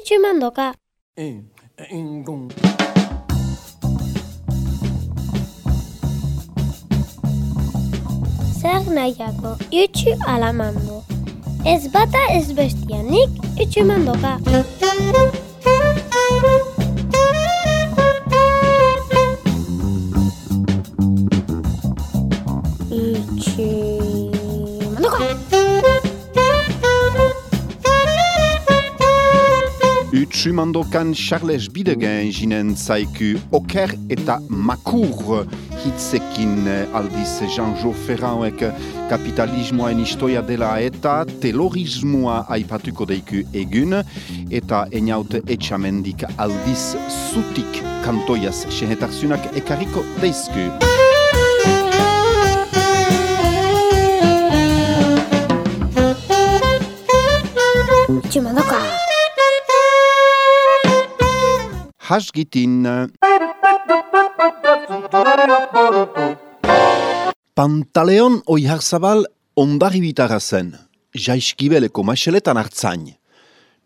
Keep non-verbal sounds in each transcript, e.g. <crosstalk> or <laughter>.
utxu mandoka. E, ingun. Zer nahiako, utxu alamando. Ez bata ez bestianik utxu mandoka. Utsumandokan Charles Bidegen jinen zaiku oker eta makur hitzekin eh, aldiz Jean-Jo Ferrauek kapitalismoen historia dela eta telorismoa aipatuko deiku egun eta eniaut etxamendik aldiz zutik kantoiaz sehetarzunak ekariko deizku. Utxu mandoka. Hasgitin Pantaleon oiharzabal ondari bitara zen, jaiskibeleko maixeletan hartzain.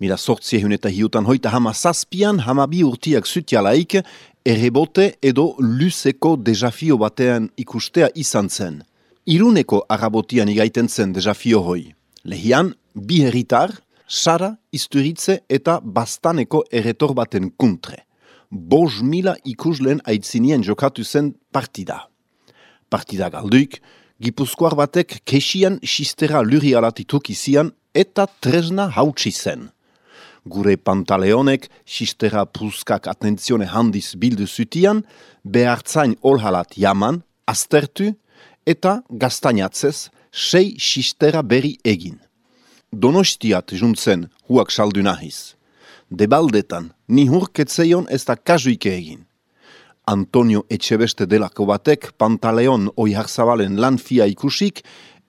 Mila sortzi eta hiutan hoita hama zazpian, hama bi urtiak zutialaik, errebote edo luzeko desafio batean ikustea izan zen. Iruneko arabotian igaiten zen desafio hoi. Lehian, bi herritar, Sara, Isturitze eta Bastaneko erretor baten kuntre. Boz mila ikuslen aitzinien jokatu zen partida. Partida galduik, Gipuzkoar batek kesian sistera luri alatituk izian eta tresna hautsi zen. Gure pantaleonek sistera puskak atentzione handiz bildu zutian, behartzain olhalat jaman, aztertu eta gaztainatzez sei sistera berri egin. Donostiat juntzen huak saldu nahiz. Debaldetan, ni hurketzeion ez da kasuike egin. Antonio Etxebeste delako batek pantaleon oiharzabalen lan fia ikusik,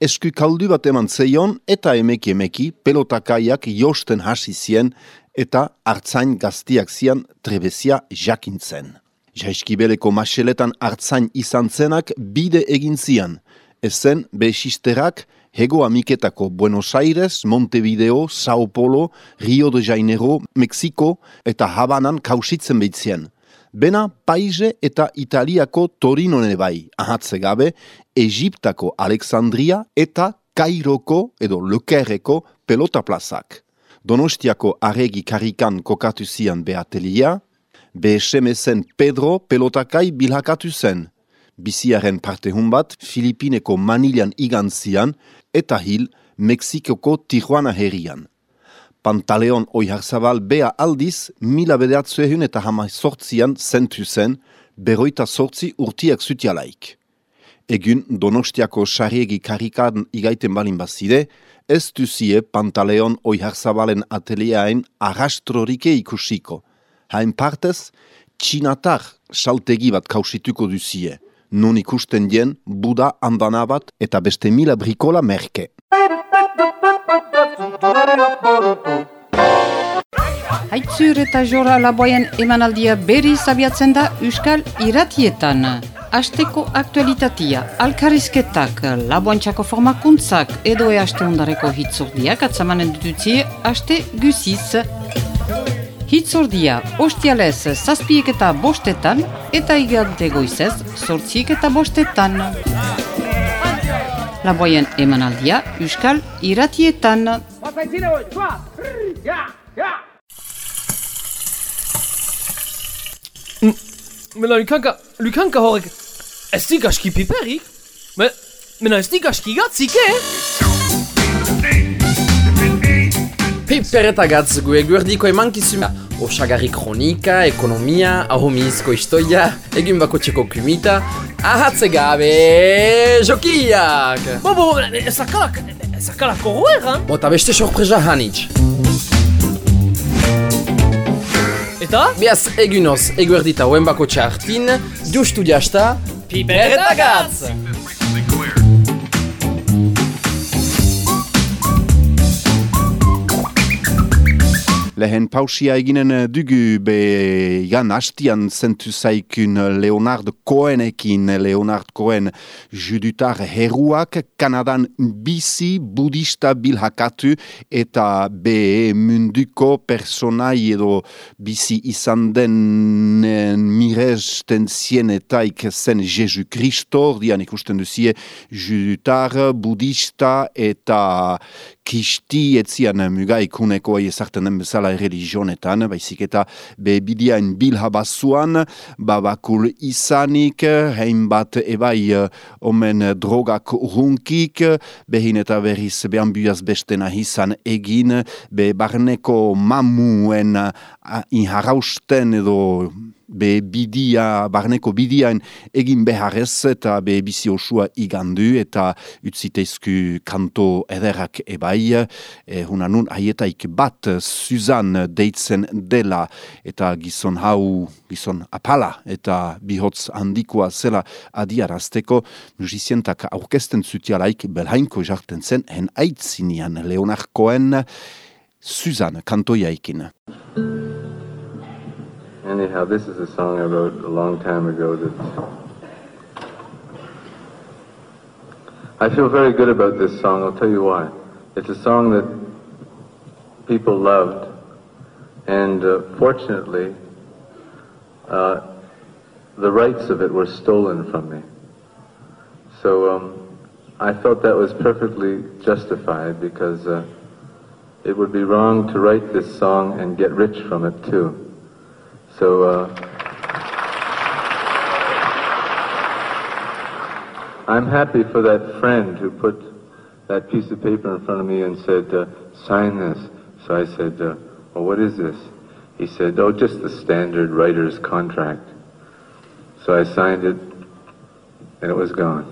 esku kaldu bat eman zeion eta emeki emeki pelotakaiak josten hasi zien eta hartzain gaztiak zian trebezia jakintzen. Jaiskibeleko maseletan hartzain izan zenak bide egin zian, ezen besisterak Hego Amiketako Buenos Aires, Montevideo, Sao Paulo, Rio de Janeiro, Mexiko eta Habanan kausitzen behitzien. Bena Paize eta Italiako Torinone bai, ahatze gabe, Egiptako Alexandria eta Kairoko edo Lekerreko pelota plazak. Donostiako aregi karikan kokatu zian beatelia, BSM-zen Pedro pelotakai bilhakatu zen. Biziaren parte bat, Filipineko Manilian igan zian, eta hil Mexikoko Tijuana herrian. Pantaleon oiharzabal bea aldiz, mila bedeatzu ehun eta hama sortzian zentu zen, beroita sortzi urtiak zutialaik. Egun Donostiako sariegi karikadan igaiten balin bazide, ez duzie Pantaleon oiharzabalen ateliaen arrastrorike ikusiko. Hain partez, txinatar saltegi bat kausituko duzie non ikusten dien Buda andana bat eta beste mila brikola merke. Haitzur eta jora laboien emanaldia berri zabiatzen da Euskal Iratietan. Asteko aktualitatia, alkarizketak, laboantxako formakuntzak edo e aste ondareko hitzordiak atzamanen dututzie aste guziz. Hitzordia, ostialez zazpiek eta bostetan, eta igante goizez, sortziek eta bostetan. Laboien emanaldia, Euskal Iratietan. Mena Lukanka, Lukanka horrek, ez dik aski piperik? Me, mena ez dik aski gatzik, eh? Piper eta gatz gu eguerdiko emankizuma Osagarri kronika, ekonomia, ahomizko istoia, egin bako txeko kumita Ahatze gabe, jokiak! Bo, bo, ezakalak, ezakalak horrean? Bota beste sorpresa hanitz Eta? Beaz egunoz, eguerdita hoen bako txartin, justu diasta Piper eta Lehen pausia eginen eh, dugu be jan hastian zentu zaikun Leonard Cohenekin, Leonard Cohen judutar heruak, Kanadan bizi budista bilhakatu eta be munduko personai edo bizi izan den miresten zienetaik zen Jesu Kristo, dian ikusten duzie judutar, budista eta kisti etzian muga ikuneko ezartzen den bezala religionetan, baizik eta bebidiain bilha bazuan, babakul izanik, hein bat ebai eh, omen drogak runkik, behin eta berriz behan buaz bestena izan egin, be barneko mamuen uh, inharausten edo be bidia, barneko bidiain egin beharrez eta be bizi osua igandu eta utziteizku kanto ederak ebai, e, hunanun aietaik bat Suzan deitzen dela eta gizon hau, gizon apala eta bihotz handikoa zela adiarazteko musizientak aurkesten zutialaik belhainko jarten zen hen aitzinian Leonarkoen Suzan kantoiaikin. Anyhow, this is a song I wrote a long time ago that I feel very good about this song. I'll tell you why. It's a song that people loved, and uh, fortunately, uh, the rights of it were stolen from me. So um, I felt that was perfectly justified because uh, it would be wrong to write this song and get rich from it too. So, uh, I'm happy for that friend who put that piece of paper in front of me and said, uh, sign this. So I said, uh, well, what is this? He said, oh, just the standard writer's contract. So I signed it, and it was gone.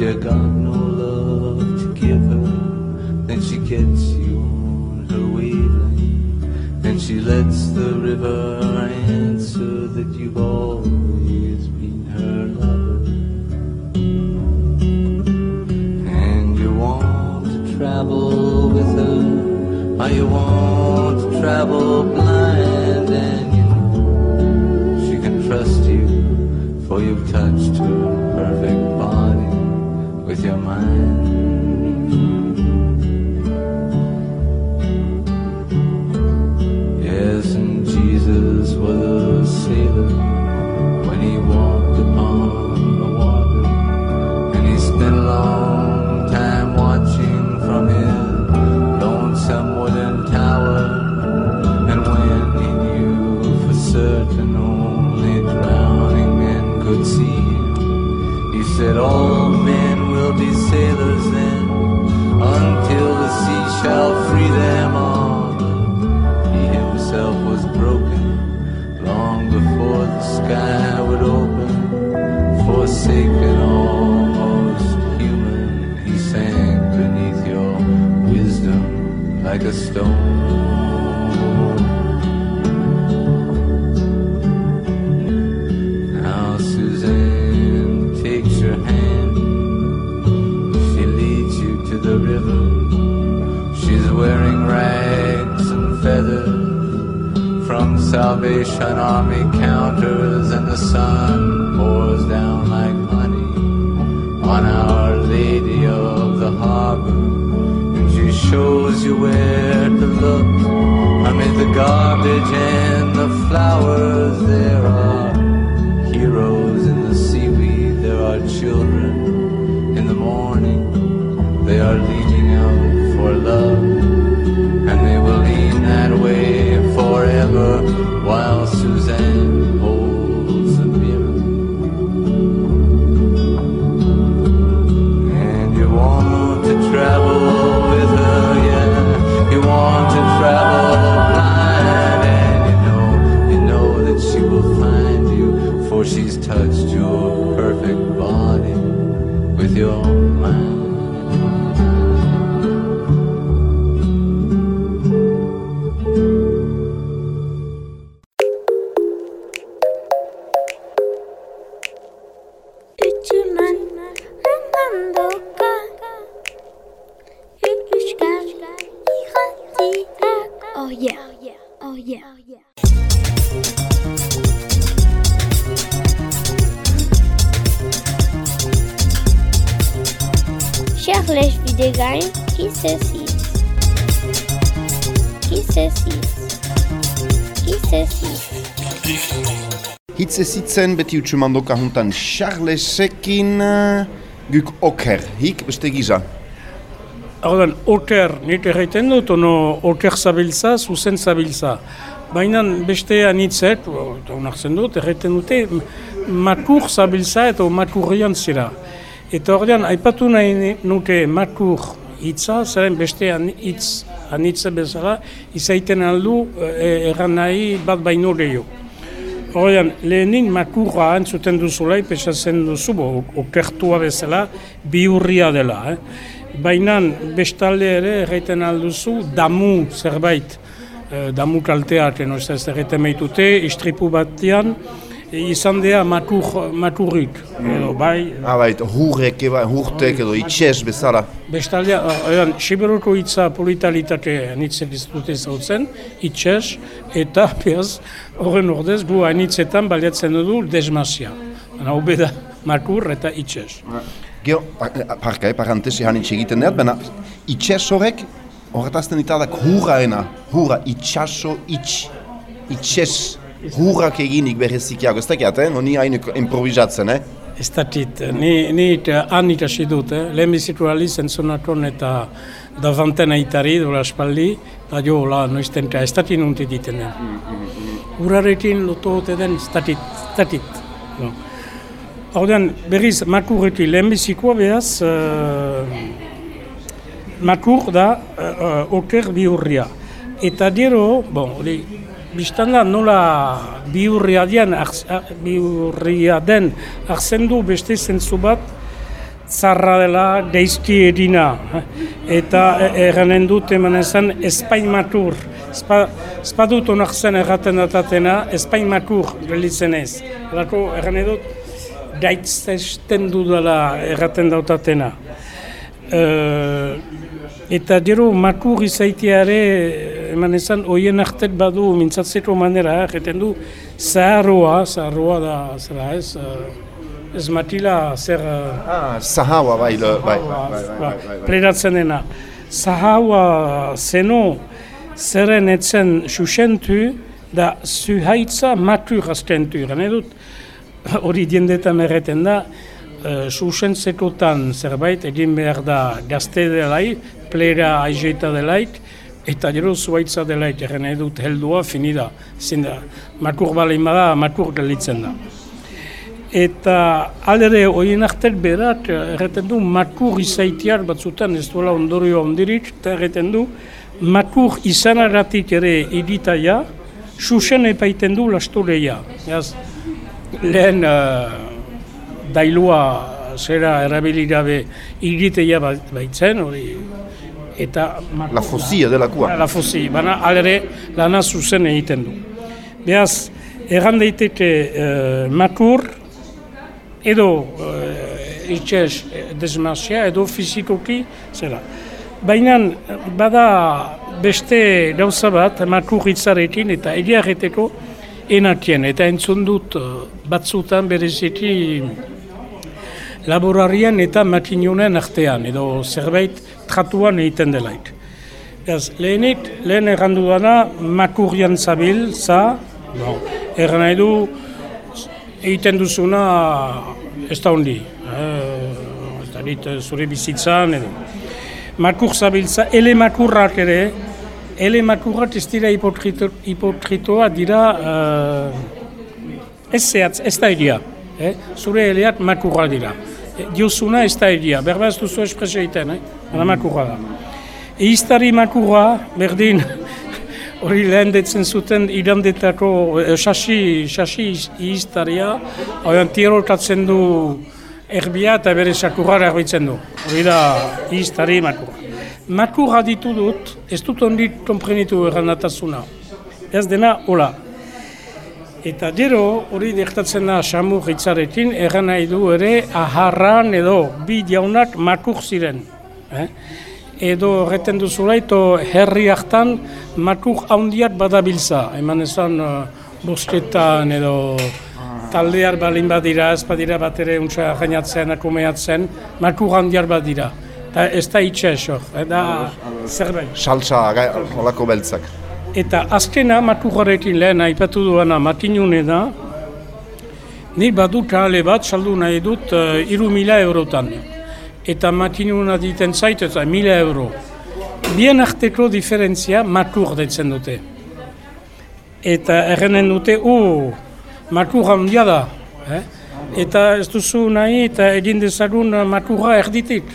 You got no love to give her, then she gets you on her wavelength. And she lets the river answer that you've always been her lover. And you want to travel with her, or you want to travel videgain Qui se sis Qui se sis Qui se sis Hitze sitzen beti utxumandoka juntan Charlesekin uh, guk oker, hik beste gisa. Ordan, oter, nire erraiten dut, ono oter zabiltza, zuzen zabiltza. Baina beste anitzet, onartzen dut, erraiten dute, matur zabiltza eta maturrian zira. Eta ordean, aipatu nahi nuke matur hitza, zeren beste an- hitz anitze bezala, izaiten aldu e, erran nahi bat baino gehiago. Horrean, lehenin makurra entzuten duzula, pesatzen duzu, bo, okertua bezala, bihurria dela. Eh? Baina bestalde ere erraiten alduzu damu zerbait, eh, damu kalteak, no, ez erraiten meitute, istripu batean, izan dea matur, maturrik, edo bai, Abait, hurrek, eba, hurtek edo itxez bezala. Bestalde, oian, Siberuko hitza politalitate anitzen ez dute zautzen, itxez, eta <laughs> behaz, horren ordez, gu anitzetan baliatzen dugu desmazia. Hana, hobe da, makur eta itxez. Gero, pa- parka, eh, parantesi hanitxe egiten dut, baina itxez horrek, horretazten ditadak hurraena, hurra, itxaso, itx, itxez, hurrak eginik berezikiago, ez dakiat, eh? no ni hain improvisatzen, eh? Ez datit, ni, ni eta han ikasi dut, eh? lehen bizitu aliz entzonaton eta da vantena itari, dola espaldi, eta jo, la, noizten, eta ez datit nunti diten den. Urarekin loto ote den, ez datit, ez datit. No. Ordean, berriz, makurrekin lehen bizikoa behaz, makur da uh, oker bihurria. Eta gero, bon, hori, biztan da nola bihurria den, arz- a- bihurria den, arzen du beste zentzu bat, zarra dela geizki edina. eh. Eta e- erranen dut eman ezan espain matur. Espa, espadut onak zen erraten datatena, espain gelitzen ez. Erako erranen dut, gaitzesten dudala erraten dautatena. Eh, eta gero makur izaiteare eman ezan oien artet badu mintzatzeko manera, erraten du zaharroa, zaharroa da, zera ez, eh, ez matila zer... eh, Ah, zahaua, bai, bai, bai, bai, bai, ba, bai, bai. pleratzen dena. Zahaua zeno zeren etzen susentu da zuhaitza matur azkentu. Gane dut, <laughs> hori diendetan erreten da, uh, susentzekotan zerbait egin behar da gazte delai, plera aizeita delait, eta gero zuhaitza delait, erren dut heldua finida. Zin da, makur balein bada, makur gelitzen da. Eta aldere horien artek berak erreten du makur izaitiar batzutan ez duela ondorio ondirik, eta erreten du makur izanagatik ere iditaia, susen epaiten du lastoreia. Jaz, lehen uh, dailua zera erabili gabe iditeia ba- baitzen, hori, eta makur, La fozia delakua. La fosi, baina alere lana zuzen egiten du. Beaz, erran daiteke uh, makur, edo uh, itxez desmazia, edo fizikoki, zera. Baina bada beste gauza bat, makur hitzarekin eta egiarreteko enakien, eta entzun dut eh, batzutan bereziki laborarian eta makinonen artean, edo zerbait tratuan egiten delaik. Beraz, lehenik, lehen errandu dana, makurian zabil, za, bon, erran nahi du, egiten duzuna ez da hondi. Eh, ez da dit, zure bizitzan, edo. makur zabiltza, ele makurrak ere, ele makurrak ez dira hipotrito, hipotritoa dira uh, ez zehatz, ez da egia. Eh? Zure eleak makurra dira. E, diozuna ez da egia, berba ez duzu espresio egiten, eh? Bara makurra da. Eiztari makurra, berdin, <laughs> hori lehen detzen zuten irandetako eh, sasi, sasi iztaria, hori tiroltatzen du erbia eta bere sakurra erbitzen du. Hori da iztari makurra. Makurra ditu dut, ez dut ondit komprenitu errandatasuna. Ez dena, hola. Eta gero hori dektatzen da samur hitzarekin, erran nahi du ere aharran edo bi jaunak makur ziren. Eh? Edo horreten duzula, eto herri hartan makur handiak badabiltza. Eman ezan uh, bosketan edo taldear balin badira, ez badira bat ere untsa gainatzen, akumeatzen, makur handiak badira. Eta ez da itxez hor, eta zerbait. Saltza, holako beltzak. Eta azkena makurrarekin lehen aipatu duana matinune da, ni badut ale bat saldu nahi dut uh, iru mila eurotan. Eta matinuna diten zait eta mila euro. Bien arteko diferentzia makur detzen dute. Eta errenen dute, u, makur handia da. Eh? Eta ez duzu nahi eta egin dezagun makurra erditik.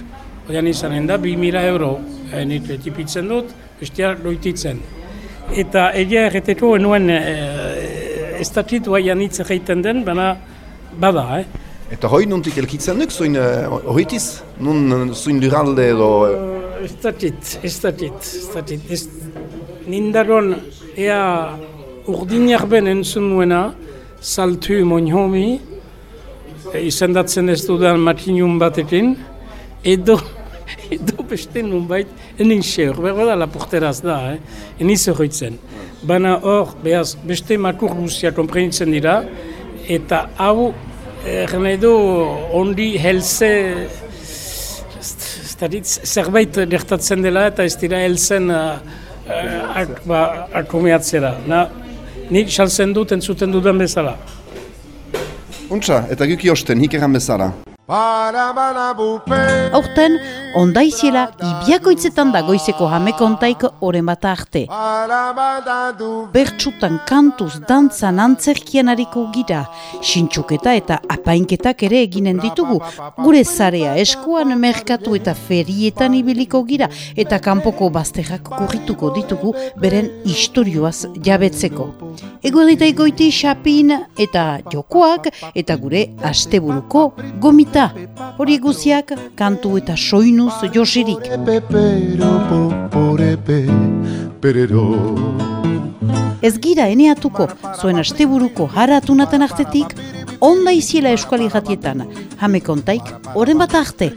Oian izanen da, bi mila euro. Eh, nik tipitzen dut, bestia loititzen. Eta egia erreteko enuen e, ez dakit guaian hitz egiten den, baina bada, eh? Eta hoi nuntik elkitzen duk, zoin horitiz? Nun zoin luralde edo... Ez dakit, ez dakit, ez dakit. Ez, nindaron ea urdinak ben entzun nuena, saltu moinhomi, e, izendatzen ez dudan matinun batekin, edo <laughs> edo beste nun bait, enin xeur, berra da laporteraz da, eh? eniz horretzen. Baina hor, behaz, beste makur guztia komprenitzen dira, eta hau, erren edo, ondi helze, zerbait gertatzen dela eta ez dira helzen uh, ba, akumeatzera. Na, ni xalzen dut entzuten dudan bezala. Untsa, eta guki osten, hikeran bezala. Aurten, ondaiziela ibiakoitzetan da goizeko jamekontaik oren bat arte. Bertsutan kantuz dantzan antzerkian hariko gira, sintxuketa eta apainketak ere eginen ditugu. Gure zarea eskuan merkatu eta ferietan ibiliko gira eta kanpoko bazterrak kurrituko ditugu beren istorioaz jabetzeko. Eguerita egoiti xapin eta jokoak eta gure asteburuko gomita. Hori guziak kantu eta soinuz josirik. Ez gira eneatuko zuen asteburuko haratunaten artetik, onda iziela eskuali jatietan, jame kontaik, oren bat arte.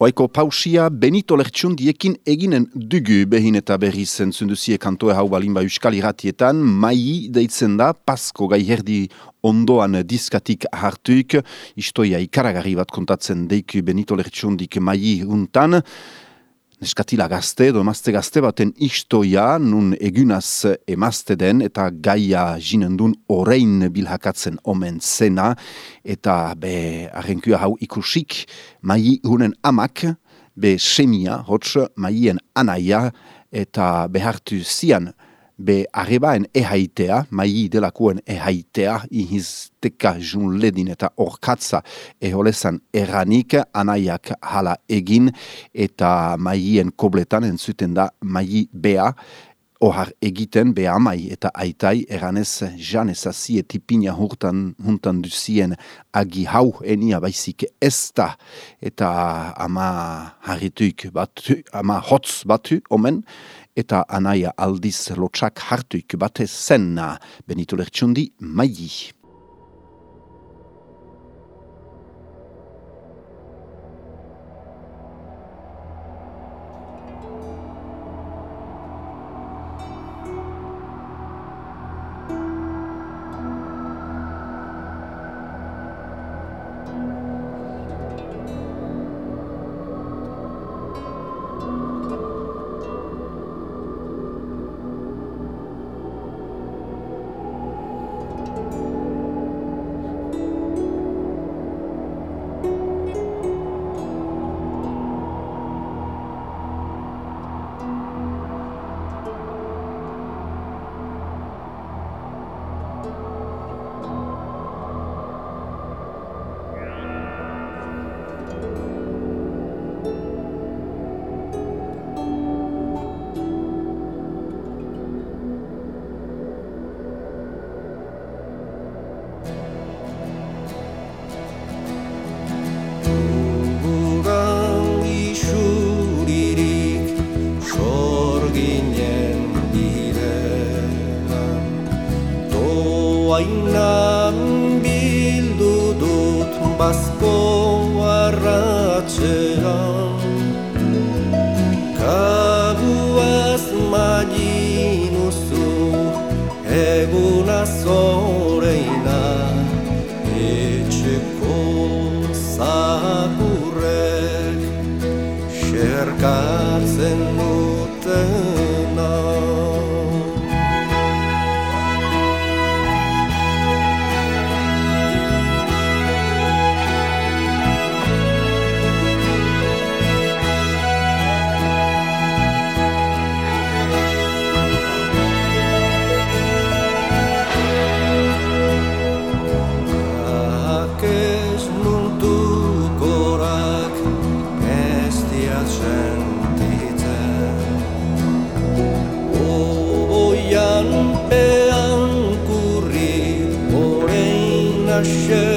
Oaiko pausia Benito Lertxundiekin eginen dugu behin eta berri zen zunduzie kantoe hau balinba euskal iratietan, mai deitzen da, pasko gai herdi ondoan diskatik hartuik, istoia ikaragarri bat kontatzen deiku Benito Lertxundik mai untan, neskatila gazte edo emazte gazte baten istoia nun egunaz emazte den eta gaia jinendun orein bilhakatzen omen zena. Eta be arrenkua hau ikusik mai hunen amak be semia hotz maien anaia eta behartu zian be arrebaen ehaitea, mai delakuen ehaitea, ihizteka jun ledin eta orkatza eholezan eranik, anaiak hala egin, eta maien kobletan entzuten da mai bea, ohar egiten be amai eta aitai eranez jan ezazi etipina hurtan huntan duzien agi hau enia baizik ez da. Eta ama harrituik batu, ama hotz batu omen eta anaia aldiz lotxak hartuik batez zen Benito Lertxundi maili.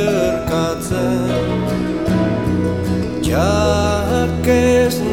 zerkatzen. Jak ez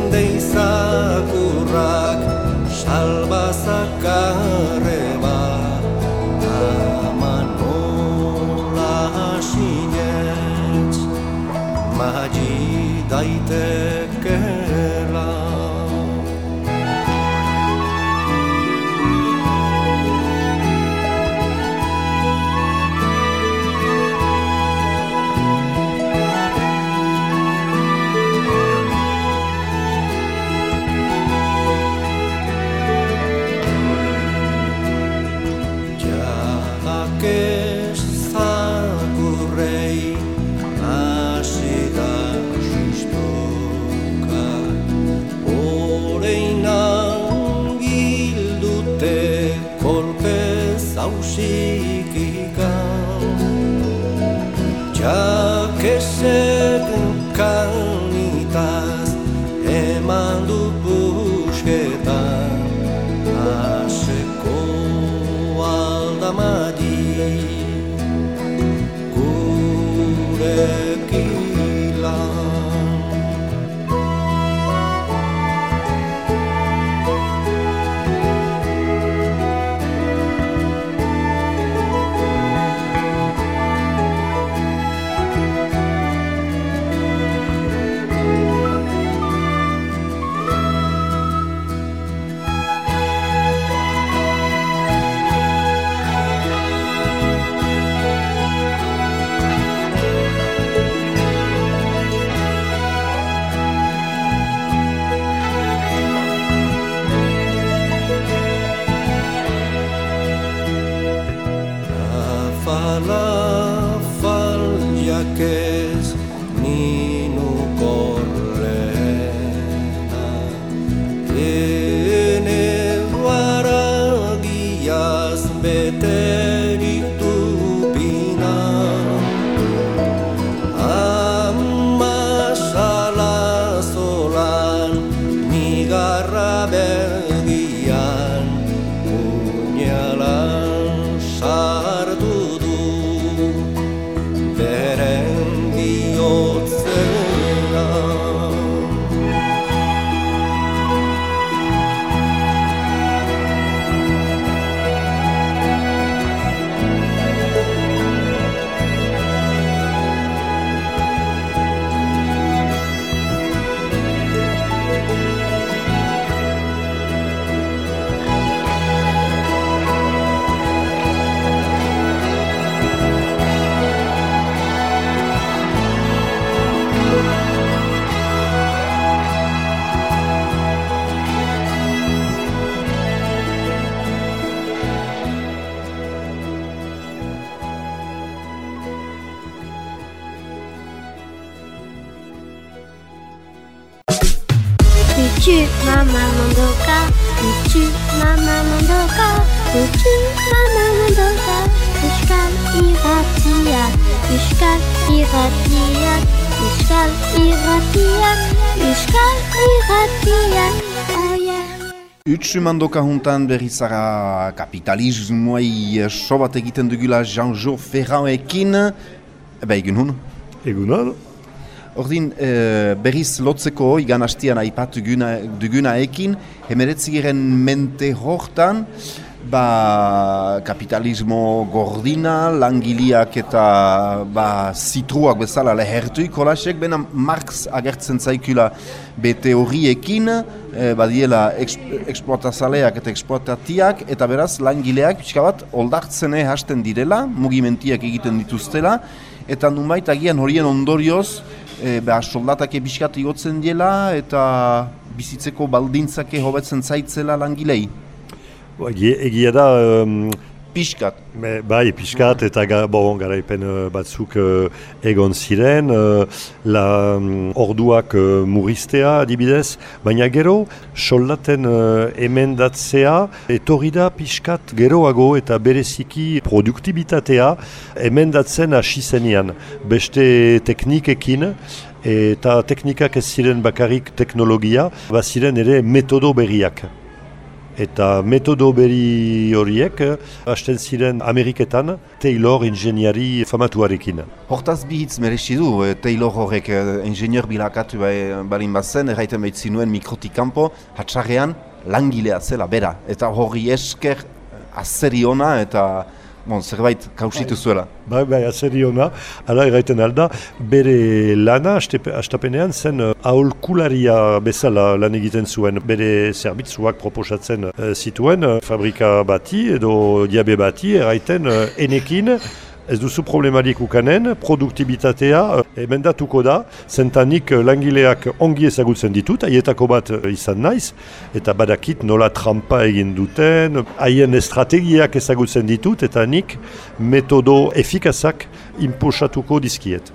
irratian, Utsuman doka juntan berrizara kapitalismoai sobat egiten dugula Jean-Jo Ferranekin. Eba, egun hon? Egun hon. Ordin, e, berriz lotzeko igan hastian aipat duguna, duguna ekin, mente hortan, ba, kapitalismo gordina, langiliak eta ba, zitruak bezala lehertuik holasek, bena Marx agertzen zaikula bete horriekin, e, badiela eks- eksploatazaleak eta eksploatatiak, eta beraz langileak pixka bat oldartzene hasten direla, mugimentiak egiten dituztela, eta numait agian horien ondorioz, e, ba, soldatak ebiskat igotzen diela, eta bizitzeko baldintzake hobetzen zaitzela langilei. Egia, egia da, um, Piskat. me- bai, pixkat eta ga, bon, garaipen uh, batzuk uh, egon ziren, uh, la um, orduak uh, muristea adibidez, baina gero soldaten uh, emendatzea etorri da pixkat geroago eta bereziki produktibitatea emendatzen hasi zenean. Beste teknikekin, eta teknikak ez ziren bakarrik teknologia, baziren ere metodo berriak. Eta metodo berri horiek eh, hasten ziren Ameriketan Taylor ingeniari famatuarekin. Hortaz bihitz merezi du, eh, Taylor horrek eh, ingenieur bilakatu bai, balin bazen, erraiten behitzi nuen mikrotik kanpo, hatxarrean langilea zela, bera. Eta horri esker azeri ona eta bon, zerbait kausitu zuela. Bai, bai, azeri hona, ala erraiten alda, bere lana hastapenean zen uh, aholkularia bezala lan egiten zuen, bere zerbitzuak proposatzen uh, zituen, uh, fabrika bati edo diabe bati, erraiten enekin, ez duzu problemarik ukanen, produktibitatea uh, emendatuko da, zentanik uh, langileak ongi ezagutzen ditut, haietako bat uh, izan naiz, eta badakit nola trampa egin duten, haien estrategiak ezagutzen ditut, eta nik metodo efikazak imposatuko dizkiet.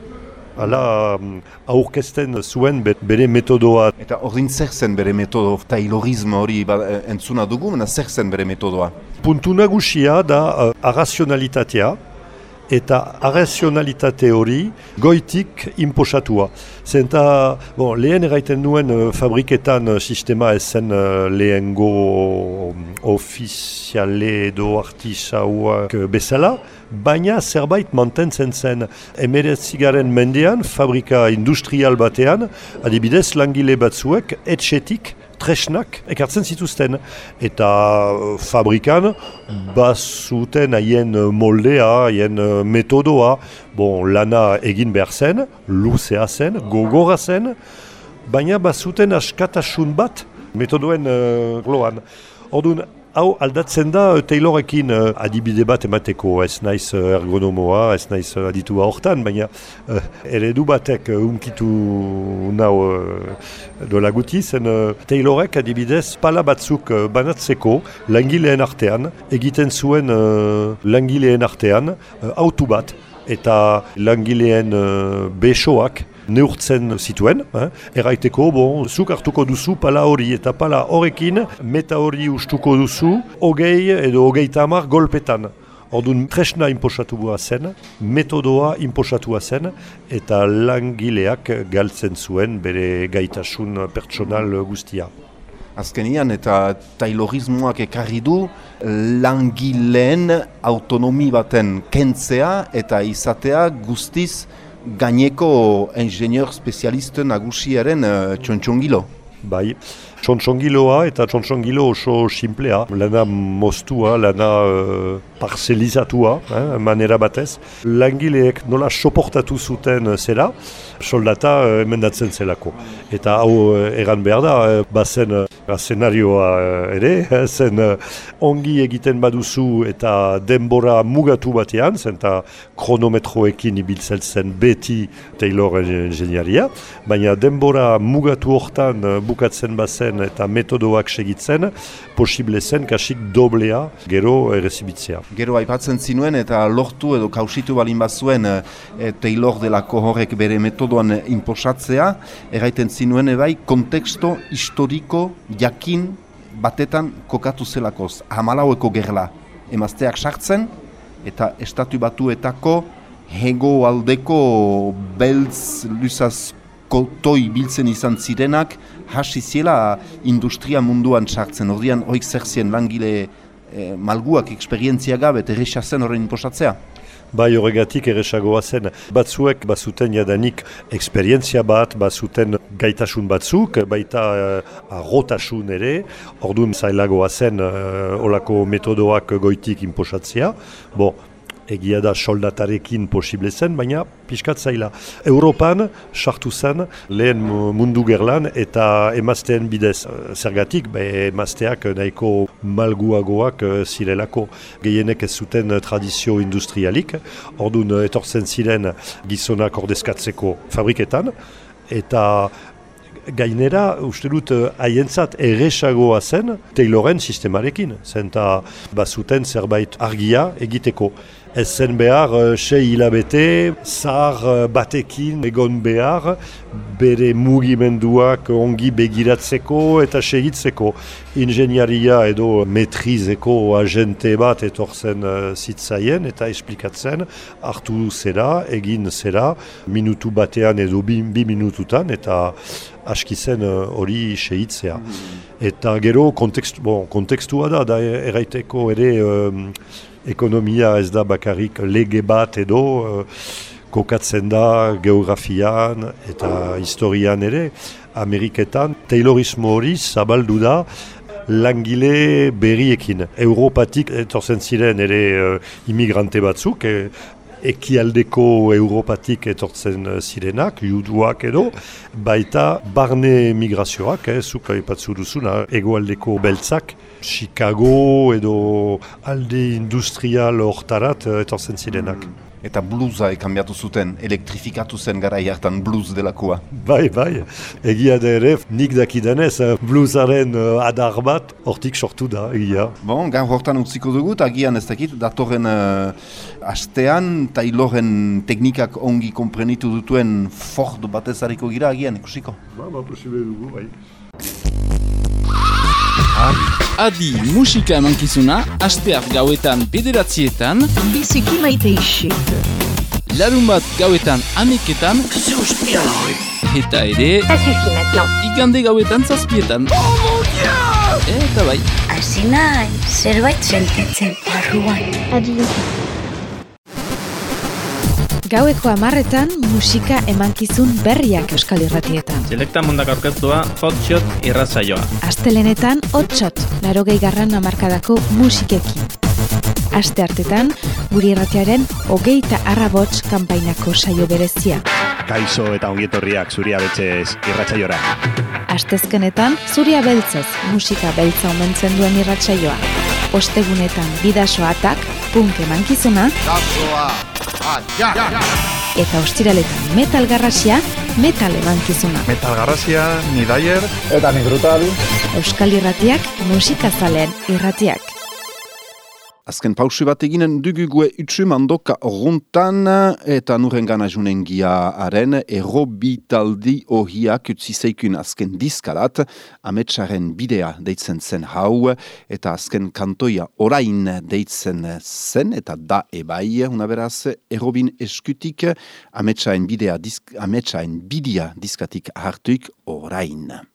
Hala um, aurkezten zuen be- bere metodoa. Eta ordin zer zen bere metodo, Taylorismo hori ba, eh, entzuna dugu, zer zen bere metodoa? Puntu nagusia da uh, arrazionalitatea, eta arrazionalitate hori goitik imposatua. Zenta, bon, lehen erraiten nuen uh, fabriketan uh, sistema ez zen uh, lehengo um, ofiziale edo artisauak bezala, baina zerbait mantentzen zen emeretzigaren mendean, fabrika industrial batean, adibidez langile batzuek etxetik tresnak ekartzen zituzten. Eta uh, fabrikan bazuten haien moldea, haien uh, metodoa, bon, lana egin behar zen, luzea zen, gogorra zen, baina bazuten askatasun bat metodoen uh, gloan. Orduan, hau aldatzen da uh, Taylorekin uh, adibide bat emateko, ez naiz uh, ergonomoa, ez naiz aditua hortan, baina uh, eredu batek unkitu nau uh, dola guti, zen uh, Taylorek adibidez pala batzuk uh, banatzeko langileen artean, egiten zuen uh, langileen artean uh, autu bat, eta langileen uh, besoak neurtzen zituen, eh? erraiteko, bon, zuk hartuko duzu pala hori eta pala horrekin meta hori ustuko duzu hogei edo hogeita hamar golpetan. Orduan tresna inposatua zen, metodoa inposatua zen, eta langileak galtzen zuen bere gaitasun pertsonal guztia. Azkenian eta Taylorismoak ekarri du langileen autonomi baten kentzea eta izatea guztiz gaineko ingenieur spezialiste nagusiaren uh, txontxongilo. Bai, txontxongiloa eta txontxongilo oso simplea. Lana moztua, lana uh, parselizatua, eh, manera batez. Langileek nola soportatu zuten uh, zera, soldata uh, emendatzen zelako. Eta hau uh, egan behar da, uh, bazen uh, szenarioa uh, ere, <laughs> eh, zen uh, ongi egiten baduzu eta denbora mugatu batean, zen eta kronometroekin ibiltzen zen beti Taylor ingeniaria, baina denbora mugatu hortan uh, bukatzen bazen eta metodoak segitzen, posible zen kasik doblea gero errezibitzea. Gero aipatzen zinuen eta lortu edo kausitu balin bazuen e, Taylor delako horrek bere metodoan eh, inposatzea, erraiten zinuen ebai konteksto historiko jakin batetan kokatu zelakoz, hamalaueko gerla. Emazteak sartzen eta estatu batuetako hego aldeko beltz luzaz kotoi biltzen izan zirenak hasi ziela industria munduan sartzen. Ordian hoik zer zien langile eh, malguak eksperientzia gabe eta zen horren inposatzea. Bai horregatik erresagoa zen. Batzuek bazuten jadanik eksperientzia bat, bazuten gaitasun batzuk, baita uh, ere, orduan zailagoa zen uh, olako metodoak goitik inposatzea. Bo, egia da soldatarekin posible zen, baina pixkat zaila. Europan sartu zen lehen mundu gerlan eta emazteen bidez. Zergatik, be, emazteak nahiko malguagoak eh, zirelako gehienek ez zuten tradizio industrialik. Orduan etortzen ziren gizonak ordezkatzeko fabriketan eta gainera, uste dut, haientzat erresagoa zen Tayloren sistemarekin. Zenta bazuten zerbait argia egiteko ez zen behar sei hilabete, zahar batekin egon behar, bere mugimenduak ongi begiratzeko eta segitzeko. Ingeniaria edo metrizeko agente bat etorzen uh, zitzaien eta esplikatzen, hartu zera, egin zera, minutu batean edo bi, bi minututan eta aski zen hori uh, segitzea. Eta gero kontekstu, bon, kontekstua da, da eraiteko ere ekonomia ez da bakarrik lege bat edo uh, kokatzen da geografian eta historian ere Ameriketan Taylorismo hori zabaldu da langile berriekin. Europatik etorzen ziren ere uh, imigrante batzuk, e, ekialdeko Europatik etortzen zirenak, juduak edo, baita barne migrazioak, eh, zuka ipatzu duzuna, egoaldeko beltzak, Chicago edo alde industrial hortarat uh, etortzen zirenak. Mm. Eta bluza ekambiatu zuten, elektrifikatu zen gara hartan bluz delakoa. Bai, bai, egia da ere, nik dakidanez, eh, bluzaren uh, adar bat hortik sortu da, egia. Bon, gaur hortan utziko dugut, agian ez dakit, datorren uh, astean, tailoren teknikak ongi komprenitu dutuen Ford batezariko gira, agian ikusiko. Ba, ba, posible dugu, bai. Adi musika emankizuna, asteak gauetan bederatzietan. Biziki maite isik Larun bat gauetan aneketan Eta ere Igande gauetan zazpietan. Eta bai. Asinai, zerbait sentitzen barruan. Adi Gaueko amarretan musika emankizun berriak euskal irratietan. Selekta mundak aurkeztua hotshot irrazaioa. Astelenetan hotshot, laro garran amarkadako musikekin. Aste hartetan, guri irratiaren hogeita arrabots kanpainako saio berezia. Kaixo eta ongietorriak zuria betxez irratzaiora. Astezkenetan, zuria beltzez musika beltza omentzen duen irratsaioa. Ostegunetan bidasoatak, punk emankizuna. Eta ostiraletan metal garrasia, metal emankizuna. Metal garrasia, ni daier. Eta ni brutal. Euskal irratiak, musikazalean irratiak. Azken pausi bat eginen dugugue utsu mandoka runtan eta nuren gana junen giaaren errobitaldi ohiak utzi zeikun azken diskalat ametsaren bidea deitzen zen hau eta azken kantoia orain deitzen zen eta da ebai una beraz errobin eskutik ametsaren bidea disk, ametsaren bidea diskatik hartuik orain.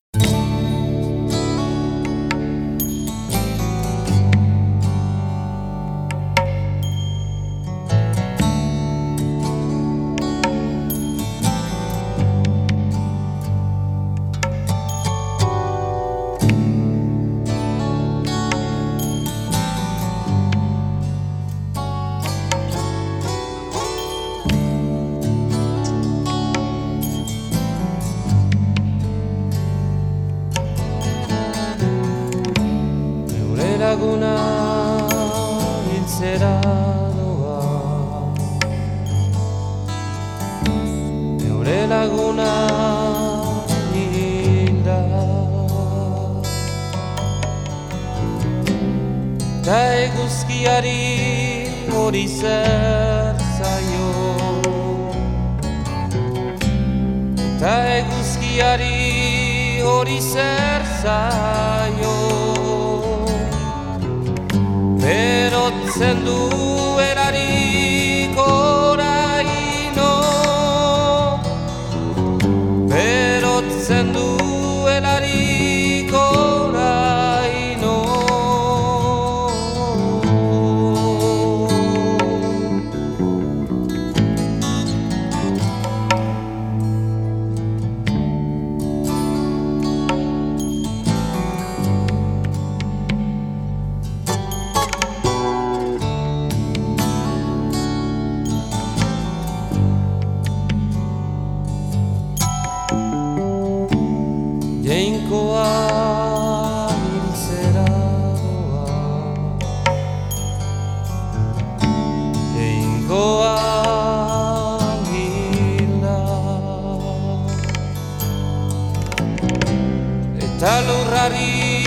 Eta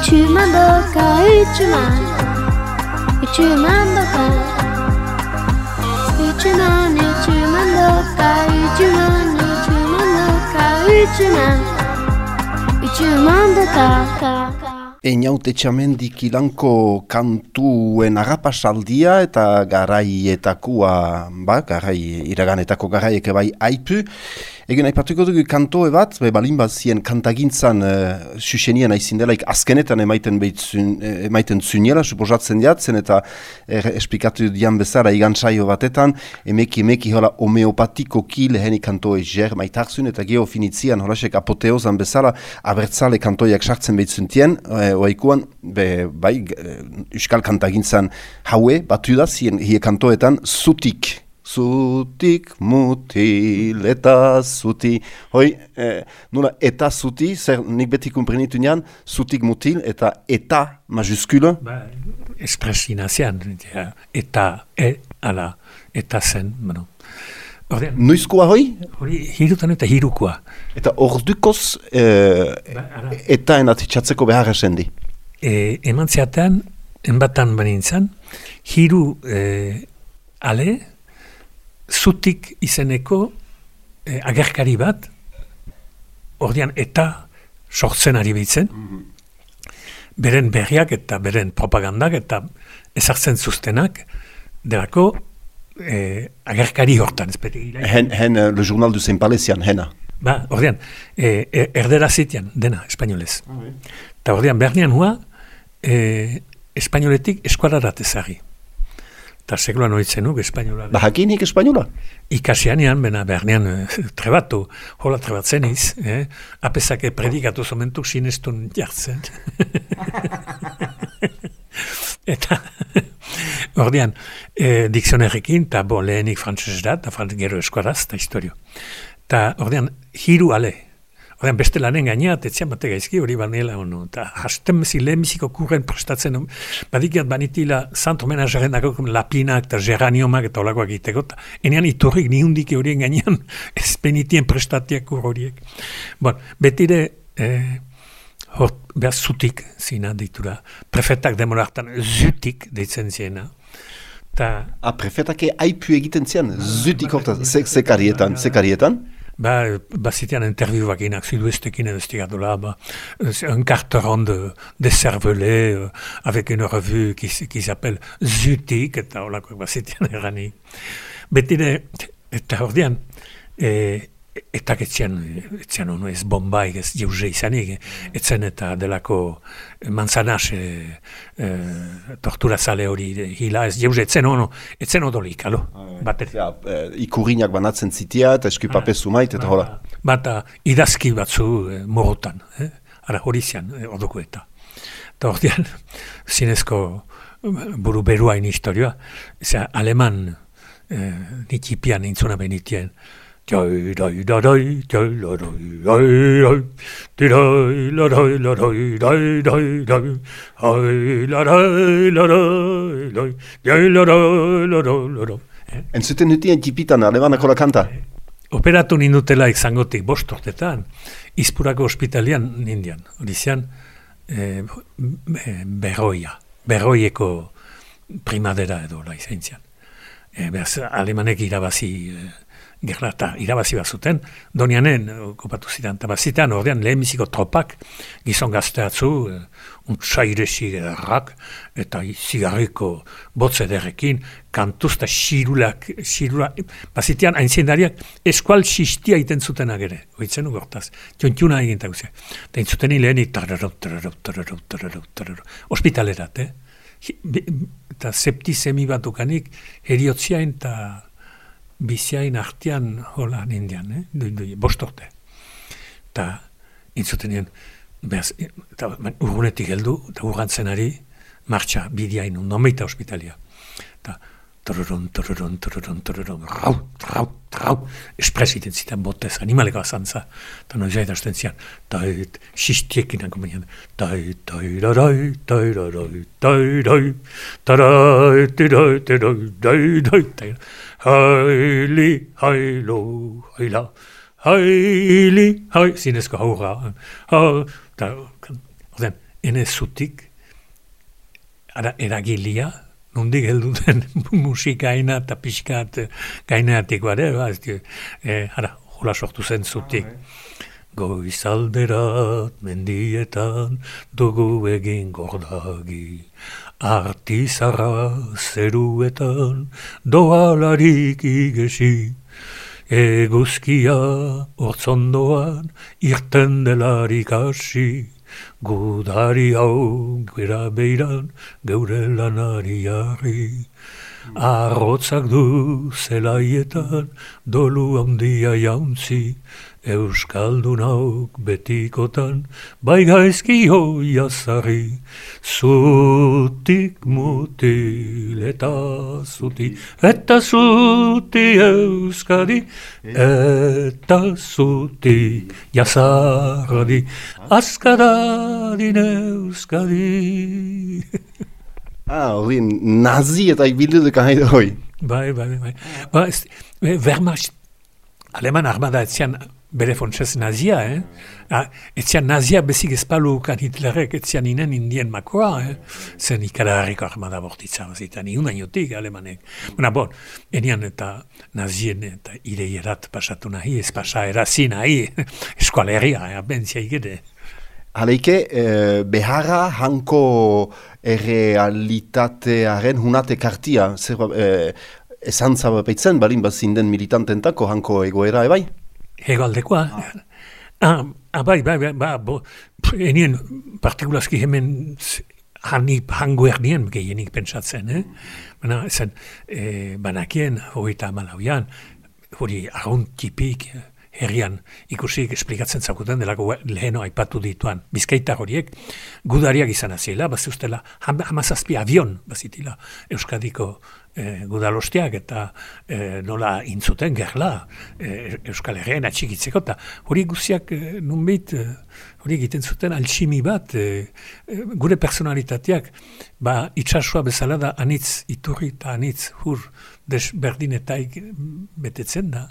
üçümen boka üçümen üçümen boka üçümen üçümen boka üçümen üçümen boka üçümen üçümen boka Einaute txamendik ilanko kantuen agapasaldia eta garaietakua, ba, garai, iraganetako garaieke bai aipu, Egen aipatuko dugu kantoe bat, be, balin bat zien kantagintzan uh, susenien aizin delaik azkenetan emaiten, behitzun, eh, emaiten zuniela, suposatzen jatzen, eta er, esplikatu dian bezala igan saio batetan, emeki emeki hola homeopatiko ki leheni kantoe jer maitarzun, eta geofinitzian holasek apoteozan bezala abertzale kantoiak sartzen behitzun uh, oaikuan, be, bai, euskal kantagintzan haue, batu da zien hie kantoetan, zutik, zutik mutil eta zuti. Hoi, eh, nula eta zuti, zer nik beti kumprenitu nian, zutik mutil eta eta majuskula. Ba, espresinazian, ja, eta e, ala, eta zen, bueno. Ordean, Nuizkoa hoi? Hori, hirutan eta hirukoa. Eta ordukoz eh, eta enatitzatzeko behar esendi? E, eman zeatean, enbatan banintzen, hiru eh, ale, zutik izeneko eh, agerkari bat, ordean eta sortzen ari bitzen, beren berriak eta beren propagandak eta ezartzen zuztenak, delako eh, agerkari hortan. Ez beti, hen, hen, uh, le journal du Saint Palesian, hena. Ba, ordean, e, erdera zitian, dena, espainolez. Eta ah, ordean, bernean hua, eh, espainoletik eskualarat ezari. Eta sekulan horitzen nuk, espainola. Ba, hakinik espainola? Ikasianean, bena, bernean, eh, trebatu, hola trebatzen iz, eh? apesake predikatu zomentu sinestun jartzen. <laughs> eta, ordean, eh, dikzionerrekin, eta bo, lehenik frantzes da, eta frantzes gero eskuaraz, eta historio. Eta, ordean, hiru ale, Horren beste lanen gaina, tetzian bate gaizki hori banela ono. Eta hasten mezi lehenbiziko kurren prestatzen, badikiat banitila santo menazaren dako lapinak eta geraniomak eta olakoak egiteko. Enean iturrik nihundik horien gainean <laughs> ez benitien prestatiak kur horiek. Bon, betire, eh, hor, behar zutik zina ditura. Prefetak demorartan zutik deitzen ziena. Ta... A ah, prefetake aipu egiten zian, zutik horta, zekarietan, zekarietan? Ba, ba zitean interview bakinak, sud-ouestekin edo estigadula, ba, un carteron de, de cervelé, euh, avec une revue qui, qui s'appelle Zutik, eta holako, ba zitean errani. Betire, eta ordean, e, eta etzian, etzian ono ez bombai, ez jauze izanik, etzen eta delako manzanas e, e, tortura zale hori hila, ez jauze etzen ono, etzen odolik, alo, bat ja, e, Ikurinak banatzen zitia eta eskupape ah, zumait, eta hola. Bata idazki batzu e, morotan, eh? ara hori zian, e, odoko eta. Eta ordean, zinezko buru beruain historioa, aleman e, nitipian intzuna benitien, Entzuten dutien txipitan, alebanako lakanta? Operatu nindutela izangotik bostortetan, izpurako ospitalian nindian, hori zian eh, berroia, berroieko primadera edo la izan zian. E, eh, berz, alemanek irabazi... Eh, gerra eta irabazi bat zuten, donianen, eh, kopatu zidan, eta bazitan, ordean lehenbiziko tropak, gizon gazteatzu, uh, untsaire zigarrak, eta zigarriko botze derrekin, kantuzta xirulak, xirulak, bazitean, aintzendariak, eskual xistia iten zuten agere, oitzen ugortaz, tiontiuna egin eta guzia. Eta intzuten hilenik, tararau, tararau, tararau, tararau, tararau, hospitalerat, eh? Eta septizemi bat dukanik, heriotziain eta biziain artean hola nindian, eh? du, du, bostorte. Eta intzuten nien, eta urgunetik heldu, eta urgantzen ari, martxa, bidiain, nomeita hospitalia. Eta torron, torron, torron, torron, rau, rau, rau, espresiten zitan botez, animaleko azantza, eta noiz aita asten zian, tait, xistiekin akompanian, tait, tait, tait, tait, tait, tait, tait, tait, tait, tait, Haili, hailo, haila, haili, hai, zinezko haura. Ha, ta, orden, ene zutik, ara, eragilia, nondik heldu den <laughs> musikaina eta pixkat gaineatik bare, ba, ez di, e, ara, hola sortu zen zutik. Goizalderat mendietan dugu egin gordagi, artizarra zeruetan doalarik igesi, eguzkia hortzondoan irten delarik hasi, gudari hau gera beiran geure lanari jarri. Arrotzak du zelaietan dolu handia jauntzi, Euskaldun hauk betikotan, bai gaizki hoia zarri, zutik mutil eta zuti, eta zuti Euskadi, eta zuti jazarradi, askadadin Euskadi. <laughs> Ah, hori, nazi eta ibildu duka haide hoi. Bai, bai, bai. Ba, ez, Wehrmacht, Aleman armada etzian bere fontsez nazia, eh? Ah, etzian nazia bezik espalu kan Hitlerrek etzian inen indien makoa, eh? Zen ikaragarriko armada bortitza bazitan, iun ainotik alemanek. Bona, bon, enian eta nazien eta ireierat pasatu nahi, ez pasa erazi nahi, <laughs> eskualeria, eh? bentzia igede. Haleike, eh, beharra hanko errealitatearen hunate kartia, zer, eh, esan zabapeitzen, balin bazinden militantentako hanko egoera, ebai? Hegaldekoa. Ah. Ah, bai, bai, bai, ba, bo, enien partikulazki hemen hani hango erdien gehienik pentsatzen, eh? Baina, ezen, e, banakien, hogeita amalauian, hori arrunt tipik, herrian ikusik esplikatzen zakuten delako leheno aipatu dituan bizkaita horiek gudariak izan aziela, bazuztela hamazazpi avion bazitila Euskadiko e, gudalosteak eta e, nola intzuten gerla e, Euskal Herrian atxikitzeko eta hori guziak e, nunbait hori egiten zuten altsimi bat gure personalitateak ba itxasua bezala da anitz iturri eta anitz hur desberdinetaik betetzen da.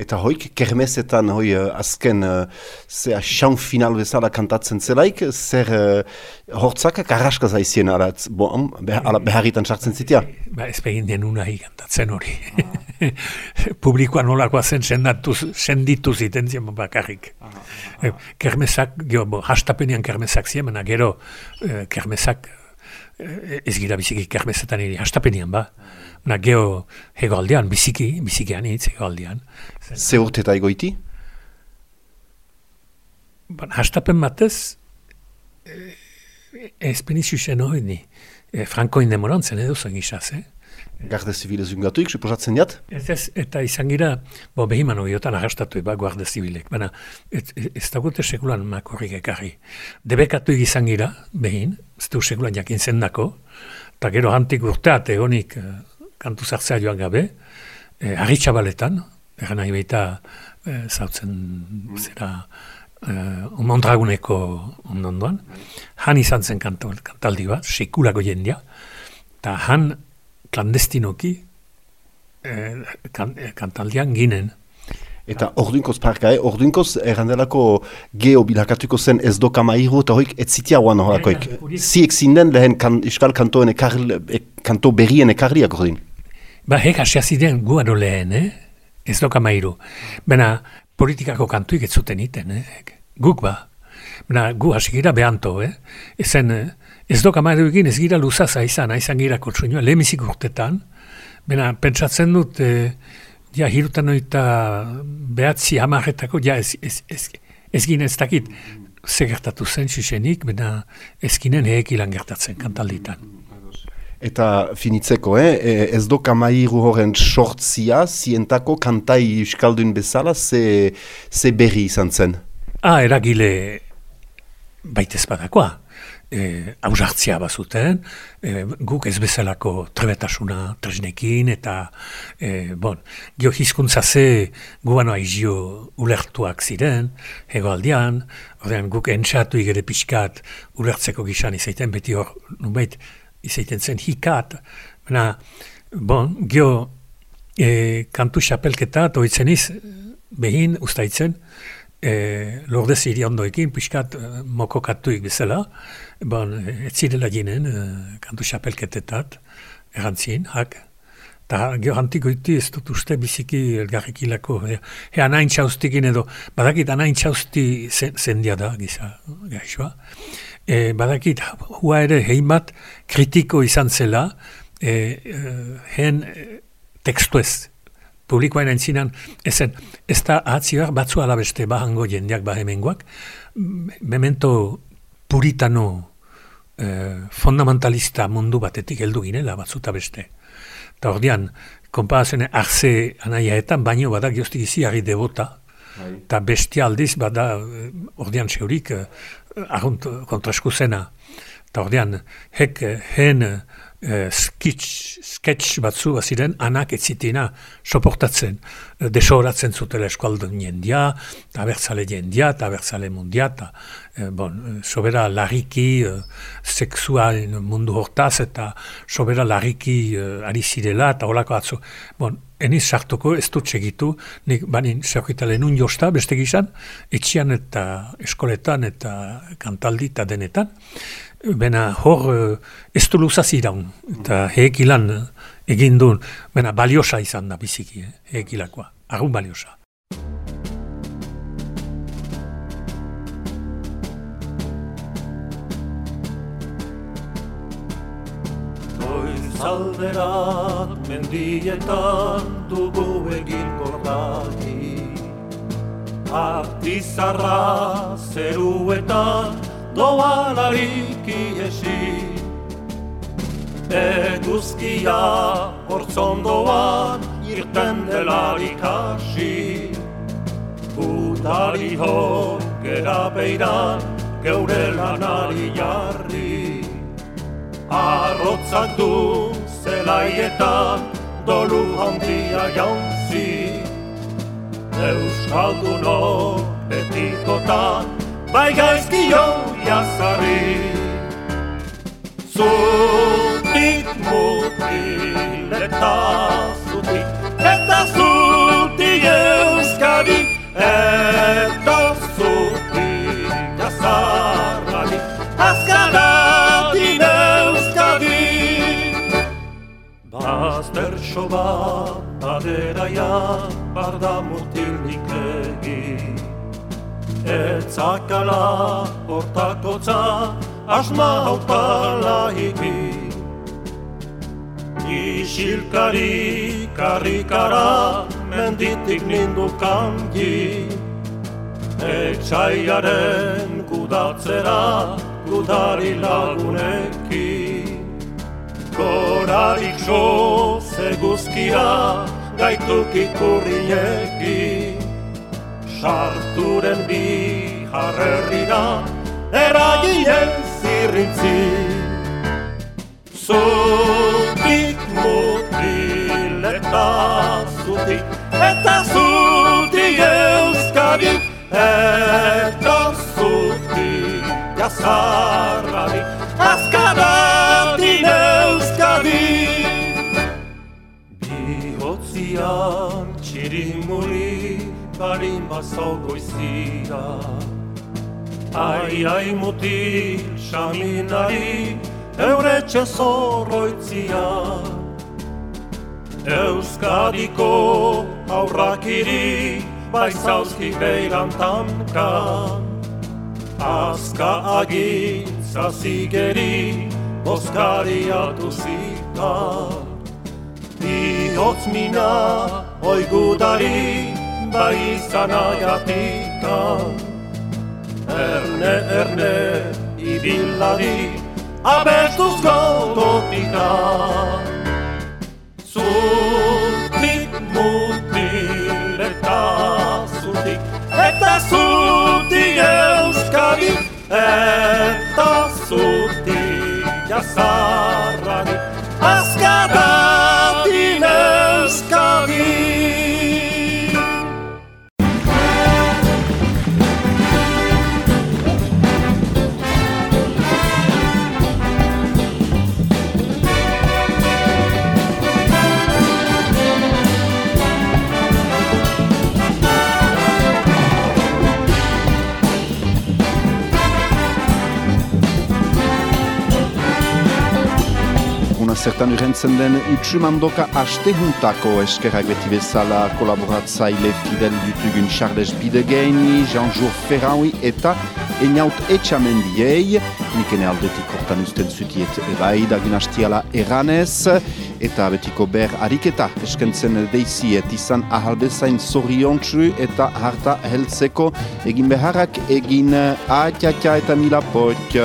Eta hoik, kermesetan hoi uh, azken uh, zea xan final bezala kantatzen zelaik, zer uh, hortzak karraska zaizien arat, bo, um, beharritan sartzen zitia? Ba ez begin den unai kantatzen hori. <laughs> Publikoa nolakoa zen sendatu, senditu ziten zien bakarrik. Eh, kermesak, gero, bo, hastapenean kermesak zien, gero uh, kermesak ez gira biziki kermesetan ere hastapenean ba. Na geho hegaldean, biziki, biziki anitz hegaldean. Ze urte eta egoiti? Ban, hastapen batez, eh, ez penizu zen hori ni. Eh, Franko indemorantzen edo zen gizaz, eh? Garde zibile zungatuik, suposatzen jat? Ez ez, eta izan gira, bo behiman horietan arrastatu eba guarde zibilek, baina ez, ez dagote sekulan makorrik ekarri. Debekatu izan gira, behin, ez du sekulan jakin zendako, eta gero hantik urteat egonik uh, kantu zartzea joan gabe, eh, harri txabaletan, erra nahi baita eh, zautzen zera eh, omondraguneko ondondoan, han izan zen kantaldi bat, sekulako jendia, eta han klandestinoki eh, kan, eh, kantaldian ginen. Eta orduinkoz parka, eh? orduinkoz errandelako geho bilakatuko zen ez doka mairu eta hoik ez zitia guan horakoik. Ziek zinden lehen kan, iskal kantoen ekarri, e, kanto berrien ekarriak ordin. Ba, hek asia ziren guan lehen, eh? ez doka mairu. Bena politikako kantuik ez zuten iten, eh? guk ba. Bena gu hasi gira behanto, eh? ezen, eh? Ez doka mairu egin ez gira luzaza izan, aizan gira kotsuinua, lehemizik urtetan. Bena, pentsatzen dut, e, ja, hirutan oita behatzi hamarretako, ja, ez, ez, ez, ez gine ez dakit, ze gertatu zen xuxenik, bena ez ginen heek ilan gertatzen kantalditan. Eta finitzeko, eh? E, ez doka mairu horren sortzia, zientako kantai euskaldun bezala, ze, ze berri izan zen? Ah, eragile baitez badakoa e, ausartzia bazuten, e, guk ez bezalako trebetasuna tresnekin, eta, e, bon, gio hizkuntza ze guano aizio ulertuak ziren, hegoaldian, ordean guk entxatu igere pixkat ulertzeko gizan izaiten, beti hor, nubait, izaiten zen hikat, baina, bon, gio e, kantu xapelketa, toitzen iz, behin, ustaitzen, e, lorde ziri ondoekin, pixkat e, mokokatuik bezala, bon, ez zirela ginen, e, kantu xapelketetat, erantzien, hak, eta georantiko iti ez dut uste biziki elgarrikilako, e, e anain txaustikin edo, badakit anain txausti zen, zendia da, giza, gaixoa, e, badakit, hua ere hein bat kritiko izan zela, e, e, hen e, publikoain entzinan, ezen, ez da ahatziak batzu alabeste bahango jendeak bahemengoak, memento puritano eh, fundamentalista mundu batetik heldu ginela batzuta beste. Eta ordean, konparazene arze anaiaetan, baino badak joztik izi harri debota, eta bestia aldiz bada eh, ordean seurik eh, argunt kontrasku zena. Eta ordean, hek, hen, eh, sketch, sketch batzu baziren anak etzitina soportatzen. Eh, desoratzen zutela eskualdun jendia, eta bertzale jendia, eta bertzale mundia, eta eh, bon, eh, sobera larriki eh, sexual mundu hortaz, eta sobera larriki eh, ari zirela, eta holako atzu. Bon, eniz sartuko ez dut segitu, nik banin zeokitale nun josta, beste gizan, etxian eta eskoletan eta kantaldi eta denetan, Bena hor uh, ez du luzaz iraun, eta heek ilan uh, egin duen, bena baliosa izan da biziki, eh, heek ilakoa, argun baliosa. Zalderat mendietan dugu egin gordaki Artizarra zeruetan doa lariki esi. Eguzkia hortzondoan irten delarik hasi Udari hor gera beiran geure lanari jarri. Arrotzak du zelaietan dolu handia jauzi. Euskaldunok betikotan bai gaizkio jazarri. Zutik mutil eta zutik eta zutik euskadi eta zutik jazarrari. Azkaratin euskadi. Bazterxo bat aderaian barda mutilnik egin Etzakala hortakotza asma hautala hiki. Isilkari karrikara menditik nindu kanji Etxaiaren gudatzera gudari laguneki. Gorarik so zeguzkia gaituk ikurrinekin sarturen bi jarrerrira eraginen zirritzi. Zutik mutil eta zutik eta zutik euskadi eta zutik jazarrari azkaratin euskadi. Bihotzian txirimuri barin bazau goizia Ai, ai, mutil, saminari, eure txezorroitzia Euskadiko aurrakiri, baizauzki beiran tankan Azka agintza zigeri, boskariatu zika Bihotz mina, oigudari, bai izan aiatika Erne, erne, ibilari, abestuz godotika Zutik mutil eta zutik Eta zutik euskadi Eta zutik jazarrari. Azkadatin zertan urrentzen den utsumandoka aste juntako eskerrak beti bezala kolaboratzaile Fidel dutugun Charles Bidegeini, Jean-Jour Ferraui eta Einaut Etxamendiei, nikene aldetik hortan usten zutiet ebai dagun hastiala eranez, eta betiko ber ariketa eskentzen deiziet izan ahalbezain zoriontsu eta harta heltzeko egin beharrak egin atiatia eta mila pot.